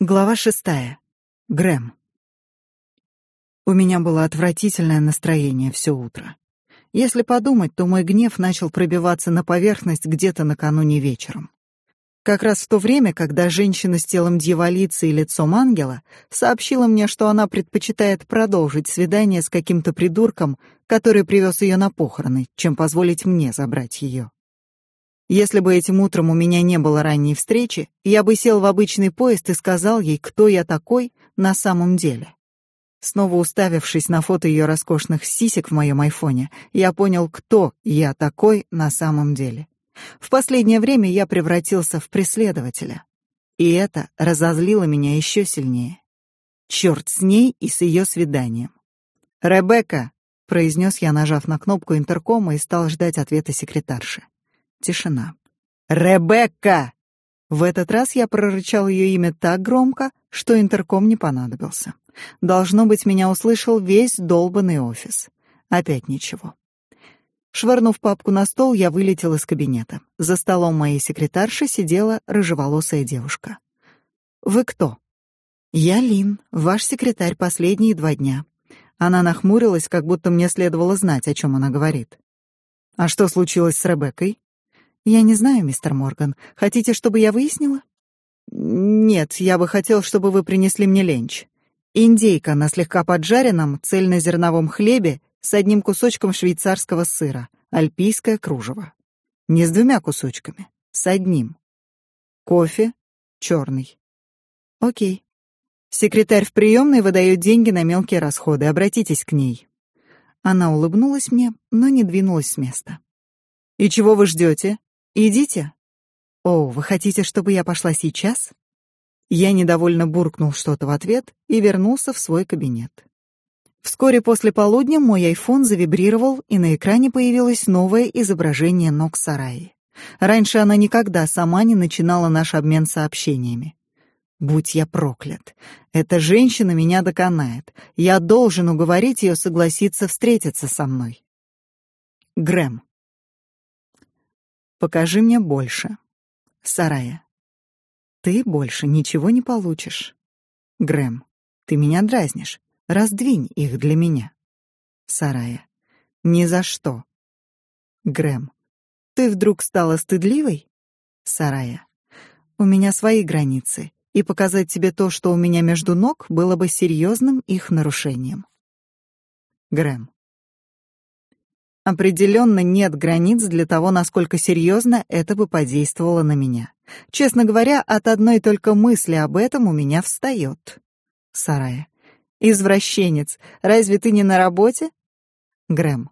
Глава шестая. Грэм. У меня было отвратительное настроение все утро. Если подумать, то мой гнев начал пробиваться на поверхность где-то накануне вечером. Как раз в то время, когда женщина с телом дьяволицы и лицом ангела сообщила мне, что она предпочитает продолжить свидание с каким-то придурком, который привез ее на похороны, чем позволить мне забрать ее. Если бы этим утром у меня не было ранней встречи, я бы сел в обычный поезд и сказал ей, кто я такой на самом деле. Снова уставившись на фото ее роскошных сисек в моем айфоне, я понял, кто я такой на самом деле. В последнее время я превратился в преследователя. И это разозлило меня еще сильнее. Черт с ней и с ее свиданием. «Ребекка!» — произнес я, нажав на кнопку интеркома и стал ждать ответа секретарши. Тишина. «Ребекка!» В этот раз я прорычал ее имя так громко, что интерком не понадобился. Должно быть, меня услышал весь долбанный офис. Опять ничего. Швырнув папку на стол, я вылетел из кабинета. За столом моей секретарши сидела рыжеволосая девушка. «Вы кто?» «Я Лин, ваш секретарь последние два дня». Она нахмурилась, как будто мне следовало знать, о чем она говорит. «А что случилось с Ребеккой?» Я не знаю, мистер Морган. Хотите, чтобы я выяснила? Нет, я бы хотел, чтобы вы принесли мне ленч. Индейка на слегка поджаренном цельнозерновом хлебе с одним кусочком швейцарского сыра, альпийское кружево. Не с двумя кусочками, с одним. Кофе черный. О'кей. Секретарь в приемной выдает деньги на мелкие расходы. Обратитесь к ней. Она улыбнулась мне, но не двинулась с места. И чего вы ждете? Идите. О, вы хотите, чтобы я пошла сейчас? Я недовольно буркнул что-то в ответ и вернулся в свой кабинет. Вскоре после полудня мой айфон завибрировал, и на экране появилось новое изображение ног Сараи. Раньше она никогда сама не начинала наш обмен сообщениями. Будь я проклят. Эта женщина меня доконает. Я должен уговорить ее согласиться встретиться со мной. Грэм. Покажи мне больше. Сарая. Ты больше ничего не получишь. Грэм. Ты меня дразнишь. Раздвинь их для меня. Сарая. Ни за что. Грэм. Ты вдруг стала стыдливой? Сарая. У меня свои границы, и показать тебе то, что у меня между ног, было бы серьезным их нарушением. Грэм. Определенно нет границ для того, насколько серьезно это бы подействовало на меня. Честно говоря, от одной только мысли об этом у меня встает. Сарая. Извращенец. Разве ты не на работе? Грэм.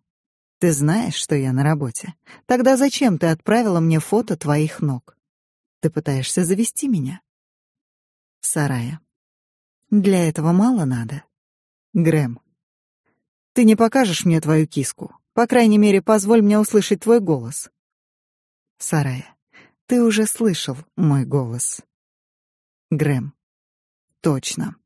Ты знаешь, что я на работе. Тогда зачем ты отправила мне фото твоих ног? Ты пытаешься завести меня? Сарая. Для этого мало надо. Грэм. Ты не покажешь мне твою киску. По крайней мере, позволь мне услышать твой голос. Сарая, ты уже слышал мой голос. Грэм. Точно.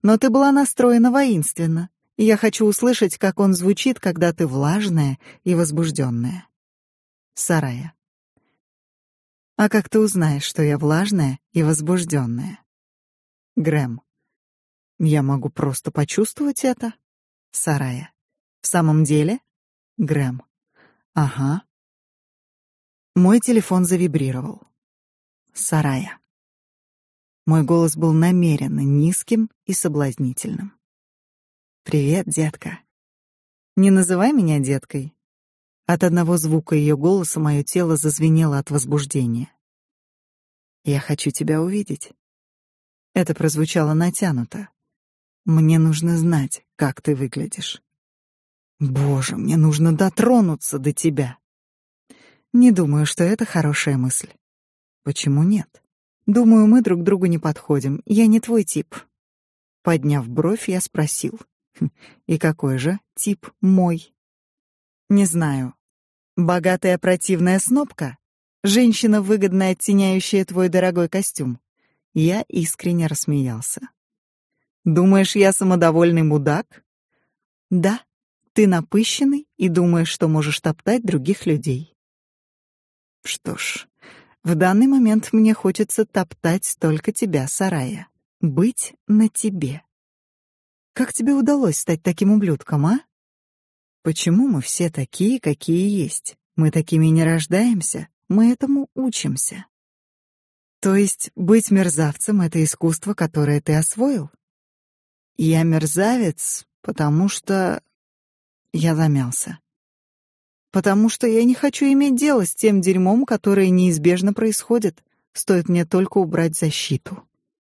Но ты была настроена воинственно, и я хочу услышать, как он звучит, когда ты влажная и возбужденная. Сарая. А как ты узнаешь, что я влажная и возбужденная? Грэм. Я могу просто почувствовать это. Сарая. В самом деле? Грэм. Ага. Мой телефон завибрировал. Сарая. Мой голос был намеренно низким и соблазнительным. Привет, детка. Не называй меня деткой. От одного звука ее голоса мое тело зазвенело от возбуждения. Я хочу тебя увидеть. Это прозвучало натянуто. Мне нужно знать, как ты выглядишь. Боже, мне нужно дотронуться до тебя. Не думаю, что это хорошая мысль. Почему нет? Думаю, мы друг другу не подходим. Я не твой тип. Подняв бровь, я спросил: «Хм, "И какой же тип мой?" Не знаю. Богатая противная снобка, женщина выгодно оттеняющая твой дорогой костюм. Я искренне рассмеялся. Думаешь, я самодовольный мудак? Да, ты напыщенный и думаешь, что можешь топтать других людей. Что ж, в данный момент мне хочется топтать только тебя, Сарая. быть на тебе. Как тебе удалось стать таким ублюдком, а? Почему мы все такие, какие есть? Мы такими не рождаемся, мы этому учимся. То есть быть мерзавцем — это искусство, которое ты освоил? Я мерзавец, потому что... Я замялся. Потому что я не хочу иметь дело с тем дерьмом, которое неизбежно происходит, стоит мне только убрать защиту.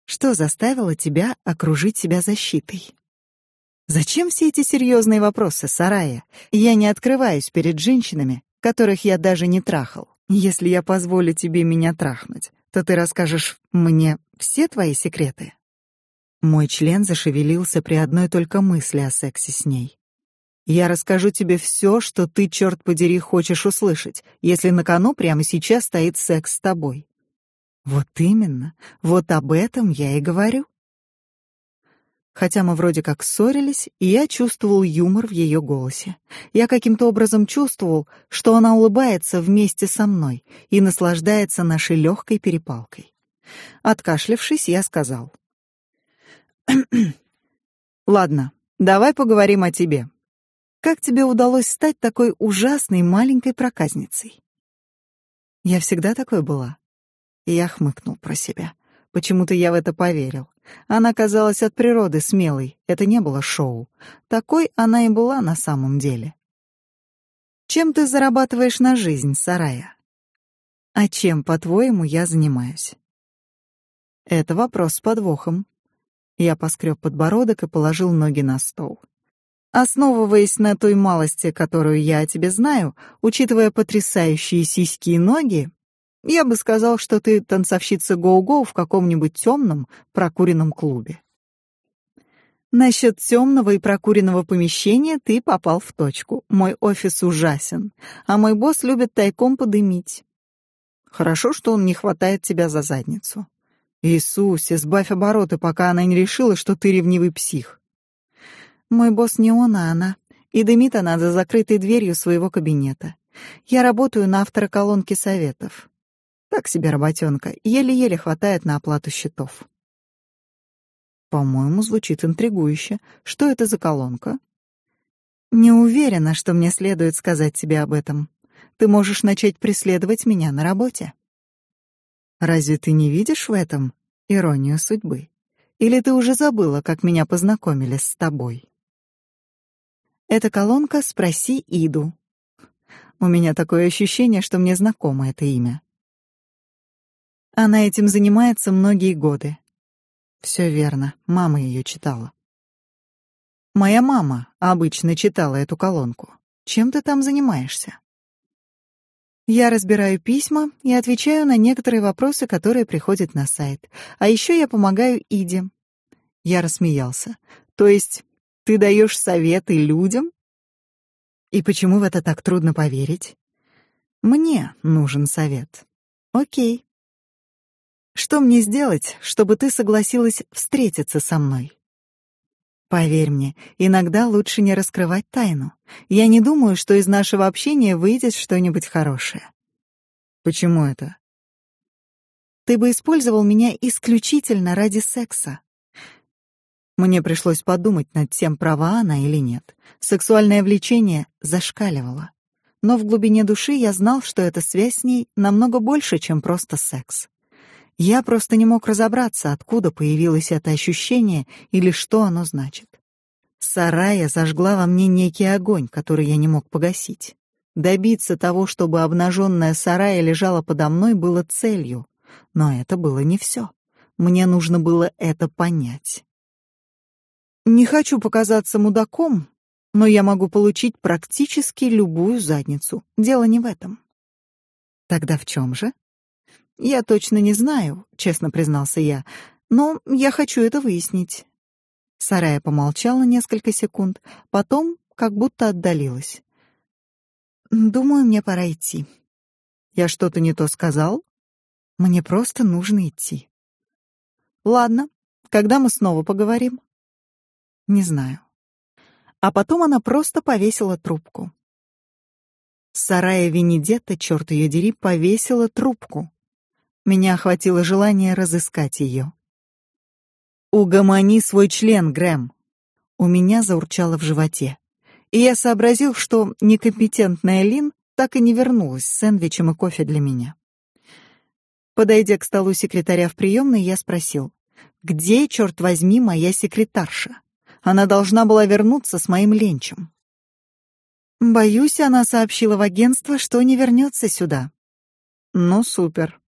Что заставило тебя окружить себя защитой? Зачем все эти серьезные вопросы, Сарая? Я не открываюсь перед женщинами, которых я даже не трахал. Если я позволю тебе меня трахнуть, то ты расскажешь мне все твои секреты. Мой член зашевелился при одной только мысли о сексе с ней. Я расскажу тебе все, что ты, черт подери, хочешь услышать, если на кону прямо сейчас стоит секс с тобой. Вот именно, вот об этом я и говорю. Хотя мы вроде как ссорились, я чувствовал юмор в ее голосе. Я каким-то образом чувствовал, что она улыбается вместе со мной и наслаждается нашей легкой перепалкой. Откашлявшись, я сказал: "Ладно, давай поговорим о тебе. Как тебе удалось стать такой ужасной маленькой проказницей?" Я всегда такой была. Я хмыкнул про себя. Почему-то я в это поверил. Она казалась от природы смелой, это не было шоу. Такой она и была на самом деле. Чем ты зарабатываешь на жизнь, Сарая? А чем, по-твоему, я занимаюсь? Это вопрос с подвохом. Я поскреб подбородок и положил ноги на стол. Основываясь на той малости, которую я о тебе знаю, учитывая потрясающие сиськи и ноги, я бы сказал, что ты танцовщица гоу-гоу в каком-нибудь темном, прокуренном клубе. Насчет темного и прокуренного помещения ты попал в точку. Мой офис ужасен, а мой босс любит тайком подымить. Хорошо, что он не хватает тебя за задницу. Иисус, избавь обороты, пока она не решила, что ты ревнивый псих. Мой босс не он, а она. И дымит она за закрытой дверью своего кабинета. Я работаю на автороколонке советов. Так себе работенка, еле-еле хватает на оплату счетов. По-моему, звучит интригующе. Что это за колонка? Не уверена, что мне следует сказать тебе об этом. Ты можешь начать преследовать меня на работе. Разве ты не видишь в этом иронию судьбы? Или ты уже забыла, как меня познакомили с тобой? Эта колонка «Спроси Иду». У меня такое ощущение, что мне знакомо это имя. Она этим занимается многие годы. Все верно, мама ее читала. Моя мама обычно читала эту колонку. Чем ты там занимаешься? Я разбираю письма и отвечаю на некоторые вопросы, которые приходят на сайт. А еще я помогаю Иде. Я рассмеялся. То есть ты даешь советы людям? И почему в это так трудно поверить? Мне нужен совет. Окей. Что мне сделать, чтобы ты согласилась встретиться со мной? Поверь мне, иногда лучше не раскрывать тайну. Я не думаю, что из нашего общения выйдет что-нибудь хорошее. Почему это? Ты бы использовал меня исключительно ради секса. Мне пришлось подумать над тем, права она или нет. Сексуальное влечение зашкаливало. Но в глубине души я знал, что эта связь с ней намного больше, чем просто секс. Я просто не мог разобраться, откуда появилось это ощущение или что оно значит. Сарая зажгла во мне некий огонь, который я не мог погасить. Добиться того, чтобы обнаженная Сарая лежала подо мной, было целью, но это было не все. Мне нужно было это понять. Не хочу показаться мудаком, но я могу получить практически любую задницу. Дело не в этом. Тогда в чем же? Я точно не знаю, честно признался я, но я хочу это выяснить. Сарая помолчала несколько секунд, потом как будто отдалилась. Думаю, мне пора идти. Я что-то не то сказал? Мне просто нужно идти. Ладно, когда мы снова поговорим? Не знаю. А потом она просто повесила трубку. Сарая Венедетта, черт ее дери, повесила трубку. Меня охватило желание разыскать ее. Угомони свой член, Грэм. У меня заурчало в животе. И я сообразил, что некомпетентная Лин так и не вернулась с сэндвичем и кофе для меня. Подойдя к столу секретаря в приемной, я спросил: "Где, черт возьми, моя секретарша? Она должна была вернуться с моим ленчем". Боюсь, она сообщила в агентство, что не вернется сюда. Ну супер.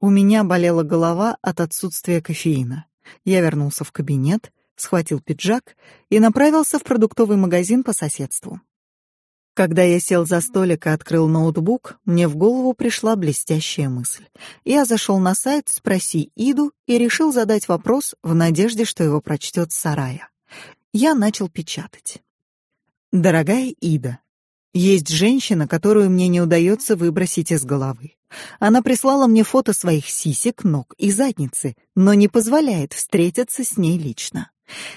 У меня болела голова от отсутствия кофеина. Я вернулся в кабинет, схватил пиджак и направился в продуктовый магазин по соседству. Когда я сел за столик и открыл ноутбук, мне в голову пришла блестящая мысль. Я зашел на сайт «Спроси Иду» и решил задать вопрос в надежде, что его прочтет Сарая. Я начал печатать. «Дорогая Ида, есть женщина, которую мне не удается выбросить из головы. Она прислала мне фото своих сисек, ног и задницы, но не позволяет встретиться с ней лично.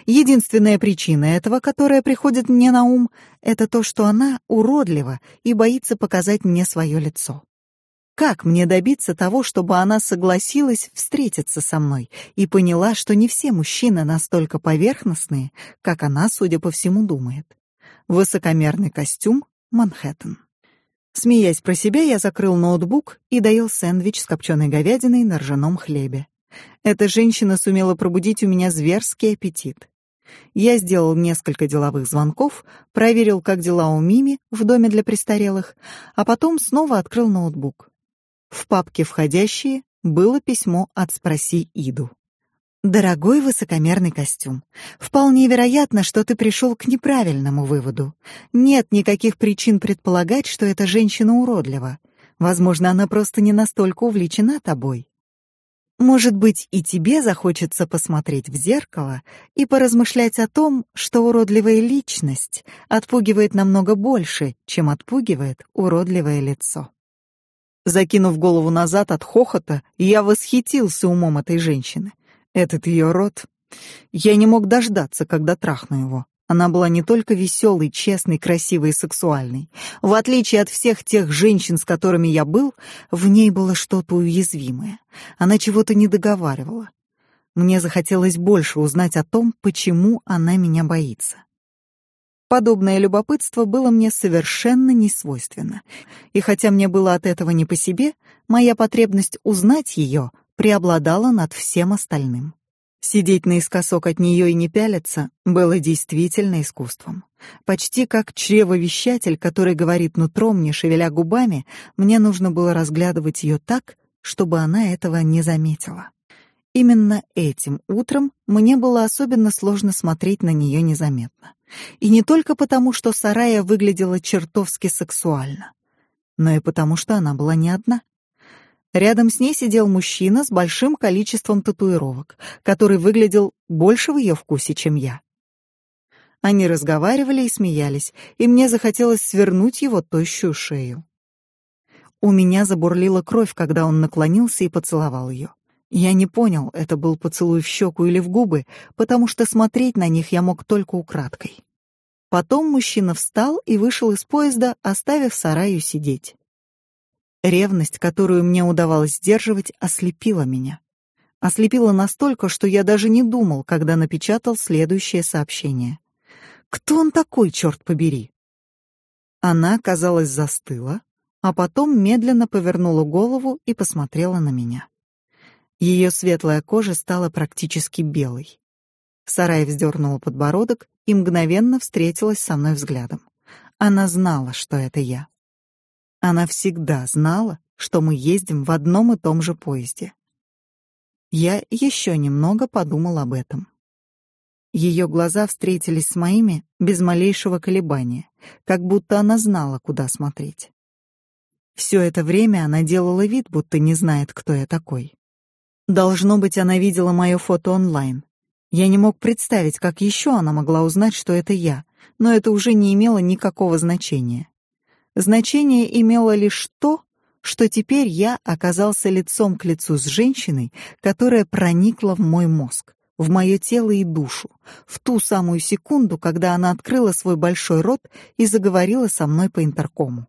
Единственная причина этого, которая приходит мне на ум, это то, что она уродлива и боится показать мне свое лицо. Как мне добиться того, чтобы она согласилась встретиться со мной и поняла, что не все мужчины настолько поверхностные, как она, судя по всему, думает? Высокомерный костюм, Манхэттен. Смеясь про себя, я закрыл ноутбук и доел сэндвич с копченой говядиной на ржаном хлебе. Эта женщина сумела пробудить у меня зверский аппетит. Я сделал несколько деловых звонков, проверил, как дела у Мими в доме для престарелых, а потом снова открыл ноутбук. В папке «Входящие» было письмо от «Спроси Иду». Дорогой высокомерный костюм, вполне вероятно, что ты пришел к неправильному выводу. Нет никаких причин предполагать, что эта женщина уродлива. Возможно, она просто не настолько увлечена тобой. Может быть, и тебе захочется посмотреть в зеркало и поразмышлять о том, что уродливая личность отпугивает намного больше, чем отпугивает уродливое лицо. Закинув голову назад от хохота, я восхитился умом этой женщины. Этот ее рот. Я не мог дождаться, когда трахну его. Она была не только веселой, честной, красивой и сексуальной. В отличие от всех тех женщин, с которыми я был, в ней было что-то уязвимое. Она чего-то не договаривала. Мне захотелось больше узнать о том, почему она меня боится. Подобное любопытство было мне совершенно не свойственно. И хотя мне было от этого не по себе, моя потребность узнать ее преобладала над всем остальным. Сидеть наискосок от нее и не пялиться было действительно искусством. Почти как чревовещатель, который говорит нутром, не шевеля губами, мне нужно было разглядывать ее так, чтобы она этого не заметила. Именно этим утром мне было особенно сложно смотреть на нее незаметно. И не только потому, что Сарая выглядела чертовски сексуально, но и потому, что она была не одна. Рядом с ней сидел мужчина с большим количеством татуировок, который выглядел больше в ее вкусе, чем я. Они разговаривали и смеялись, и мне захотелось свернуть его тощую шею. У меня забурлила кровь, когда он наклонился и поцеловал ее. Я не понял, это был поцелуй в щеку или в губы, потому что смотреть на них я мог только украдкой. Потом мужчина встал и вышел из поезда, оставив Сараю сидеть. Ревность, которую мне удавалось сдерживать, ослепила меня. Ослепила настолько, что я даже не думал, когда напечатал следующее сообщение. Кто он такой, черт побери? Она, казалось, застыла, а потом медленно повернула голову и посмотрела на меня. Ее светлая кожа стала практически белой. Сарай вздернула подбородок и мгновенно встретилась со мной взглядом. Она знала, что это я. Она всегда знала, что мы ездим в одном и том же поезде. Я еще немного подумал об этом. Ее глаза встретились с моими без малейшего колебания, как будто она знала, куда смотреть. Все это время она делала вид, будто не знает, кто я такой. Должно быть, она видела мое фото онлайн. Я не мог представить, как еще она могла узнать, что это я, но это уже не имело никакого значения. Значение имело лишь то, что теперь я оказался лицом к лицу с женщиной, которая проникла в мой мозг, в мое тело и душу, в ту самую секунду, когда она открыла свой большой рот и заговорила со мной по интеркому.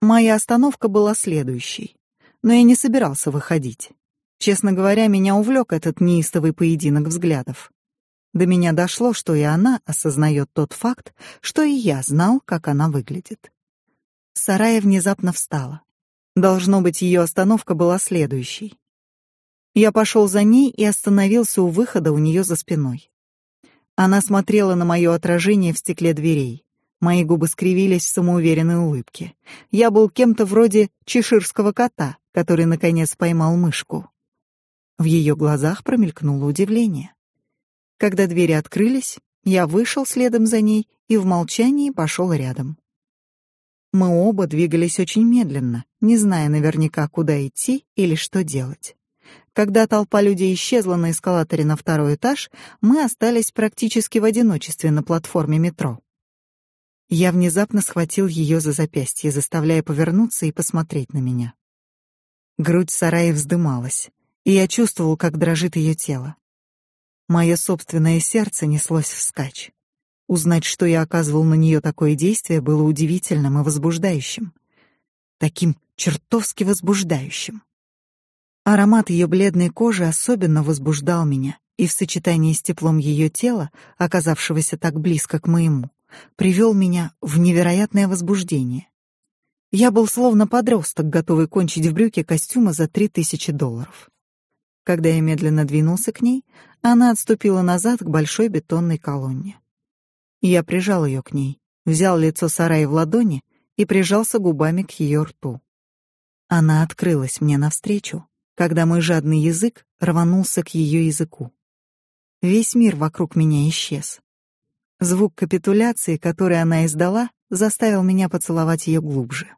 Моя остановка была следующей, но я не собирался выходить. Честно говоря, меня увлек этот неистовый поединок взглядов. До меня дошло, что и она осознает тот факт, что и я знал, как она выглядит. Сарая внезапно встала. Должно быть, ее остановка была следующей. Я пошел за ней и остановился у выхода у нее за спиной. Она смотрела на мое отражение в стекле дверей. Мои губы скривились в самоуверенной улыбке. Я был кем-то вроде чеширского кота, который наконец поймал мышку. В ее глазах промелькнуло удивление. Когда двери открылись, я вышел следом за ней и в молчании пошел рядом. Мы оба двигались очень медленно, не зная наверняка, куда идти или что делать. Когда толпа людей исчезла на эскалаторе на второй этаж, мы остались практически в одиночестве на платформе метро. Я внезапно схватил ее за запястье, заставляя повернуться и посмотреть на меня. Грудь Сараи вздымалась, и я чувствовал, как дрожит ее тело. Мое собственное сердце неслось вскачь. Узнать, что я оказывал на нее такое действие, было удивительным и возбуждающим. Таким чертовски возбуждающим. Аромат ее бледной кожи особенно возбуждал меня, и в сочетании с теплом ее тела, оказавшегося так близко к моему, привел меня в невероятное возбуждение. Я был словно подросток, готовый кончить в брюки костюма за три тысячи долларов. Когда я медленно двинулся к ней, она отступила назад к большой бетонной колонне. Я прижал ее к ней, взял лицо Сараи в ладони и прижался губами к ее рту. Она открылась мне навстречу, когда мой жадный язык рванулся к ее языку. Весь мир вокруг меня исчез. Звук капитуляции, который она издала, заставил меня поцеловать ее глубже.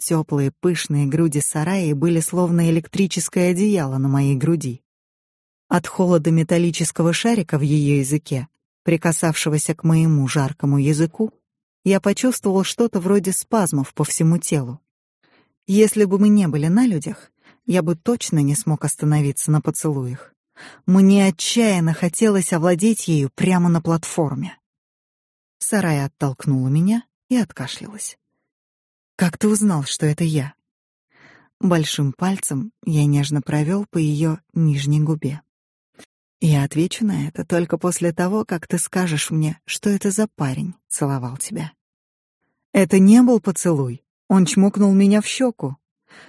Теплые пышные груди Сараи были словно электрическое одеяло на моей груди. От холода металлического шарика в ее языке, прикасавшегося к моему жаркому языку, я почувствовал что-то вроде спазмов по всему телу. Если бы мы не были на людях, я бы точно не смог остановиться на поцелуях. Мне отчаянно хотелось овладеть ею прямо на платформе. Сарая оттолкнула меня и откашлялась. Как ты узнал, что это я? Большим пальцем я нежно провел по ее нижней губе. Я отвечу на это только после того, как ты скажешь мне, что это за парень целовал тебя. Это не был поцелуй. Он чмокнул меня в щеку.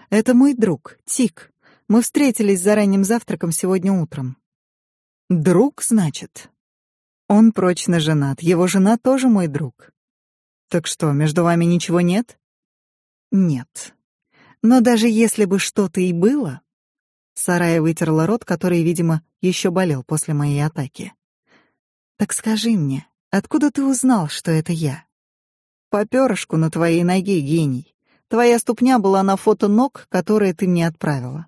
Это мой друг, Тик. Мы встретились за ранним завтраком сегодня утром. Друг, значит? Он прочно женат. Его жена тоже мой друг. Так что, между вами ничего нет? Нет. Но даже если бы что-то и было... Сарая вытерла рот, который, видимо, еще болел после моей атаки. Так скажи мне, откуда ты узнал, что это я? По перышку на твоей ноге, гений. Твоя ступня была на фото ног, которые ты мне отправила.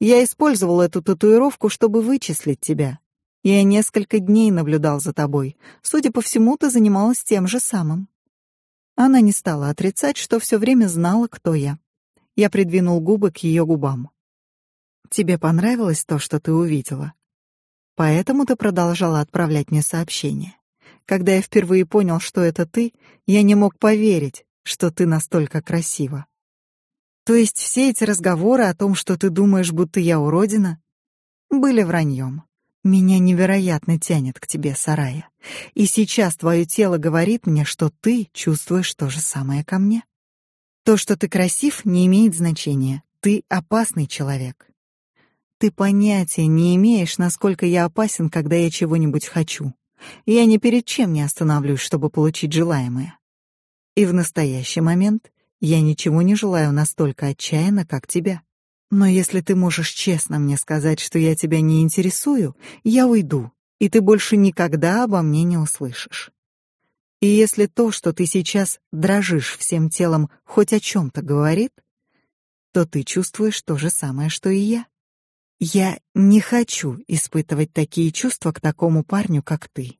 Я использовал эту татуировку, чтобы вычислить тебя. Я несколько дней наблюдал за тобой. Судя по всему, ты занималась тем же самым. Она не стала отрицать, что все время знала, кто я. Я придвинул губы к ее губам. Тебе понравилось то, что ты увидела? Поэтому ты продолжала отправлять мне сообщения. Когда я впервые понял, что это ты, я не мог поверить, что ты настолько красива. То есть все эти разговоры о том, что ты думаешь, будто я уродина, были враньем. Меня невероятно тянет к тебе, Сарая. И сейчас твое тело говорит мне, что ты чувствуешь то же самое ко мне. То, что ты красив, не имеет значения. Ты опасный человек. Ты понятия не имеешь, насколько я опасен, когда я чего-нибудь хочу. Я ни перед чем не останавливаюсь, чтобы получить желаемое. И в настоящий момент я ничего не желаю настолько отчаянно, как тебя. Но если ты можешь честно мне сказать, что я тебя не интересую, я уйду, и ты больше никогда обо мне не услышишь. И если то, что ты сейчас дрожишь всем телом, хоть о чем то говорит, то ты чувствуешь то же самое, что и я. Я не хочу испытывать такие чувства к такому парню, как ты.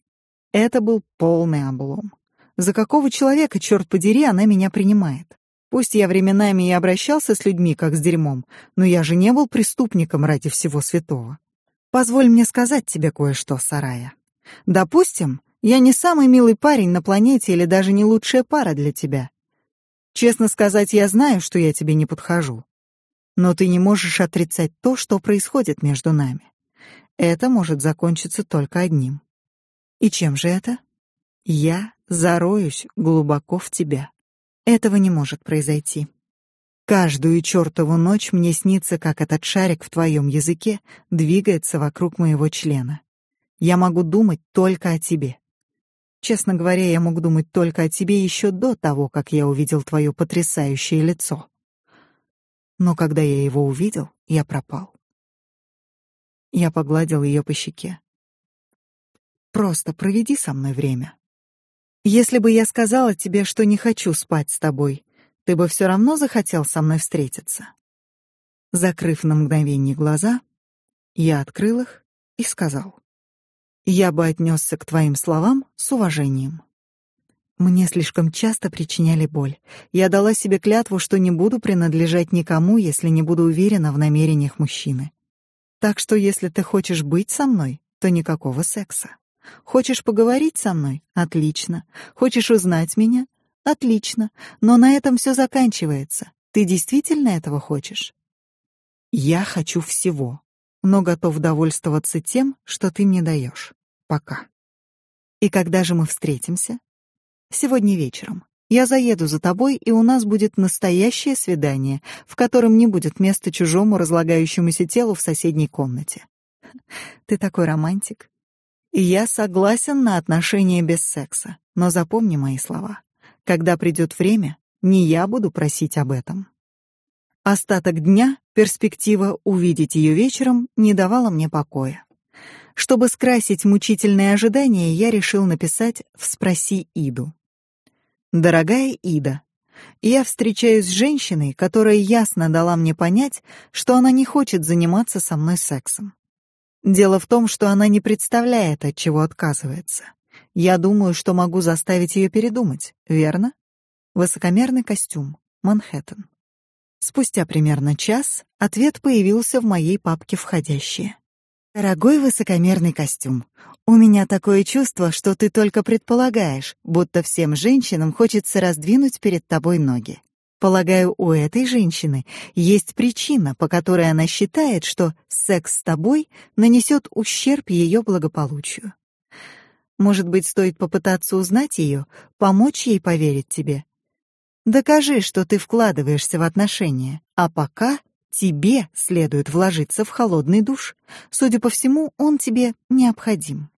Это был полный облом. За какого человека, черт подери, она меня принимает? Пусть я временами и обращался с людьми как с дерьмом, но я же не был преступником ради всего святого. Позволь мне сказать тебе кое-что, Сарая. Допустим, я не самый милый парень на планете или даже не лучшая пара для тебя. Честно сказать, я знаю, что я тебе не подхожу. Но ты не можешь отрицать то, что происходит между нами. Это может закончиться только одним. И чем же это? Я зароюсь глубоко в тебя. Этого не может произойти. Каждую чертову ночь мне снится, как этот шарик в твоем языке двигается вокруг моего члена. Я могу думать только о тебе. Честно говоря, я мог думать только о тебе еще до того, как я увидел твое потрясающее лицо. Но когда я его увидел, я пропал. Я погладил ее по щеке. Просто проведи со мной время. Если бы я сказала тебе, что не хочу спать с тобой, ты бы все равно захотел со мной встретиться. Закрыв на мгновение глаза, я открыл их и сказал: "Я бы отнесся к твоим словам с уважением. Мне слишком часто причиняли боль. Я дала себе клятву, что не буду принадлежать никому, если не буду уверена в намерениях мужчины. Так что если ты хочешь быть со мной, то никакого секса. Хочешь поговорить со мной? Отлично. Хочешь узнать меня? Отлично, но на этом все заканчивается. Ты действительно этого хочешь? Я хочу всего, но готов довольствоваться тем, что ты мне даешь. Пока. И когда же мы встретимся? Сегодня вечером. Я заеду за тобой, и у нас будет настоящее свидание, в котором не будет места чужому разлагающемуся телу в соседней комнате. Ты такой романтик. Я согласен на отношения без секса, но запомни мои слова. Когда придет время, не я буду просить об этом. Остаток дня перспектива увидеть ее вечером не давала мне покоя. Чтобы скрасить мучительные ожидания, я решил написать в «Спроси Иду». Дорогая Ида, я встречаюсь с женщиной, которая ясно дала мне понять, что она не хочет заниматься со мной сексом. Дело в том, что она не представляет, от чего отказывается. Я думаю, что могу заставить ее передумать, верно? Высокомерный костюм. Манхэттен. Спустя примерно час ответ появился в моей папке входящие. Дорогой высокомерный костюм, у меня такое чувство, что ты только предполагаешь, будто всем женщинам хочется раздвинуть перед тобой ноги. Полагаю, у этой женщины есть причина, по которой она считает, что секс с тобой нанесет ущерб ее благополучию. Может быть, стоит попытаться узнать ее, помочь ей поверить тебе. Докажи, что ты вкладываешься в отношения, а пока тебе следует вложиться в холодный душ. Судя по всему, он тебе необходим.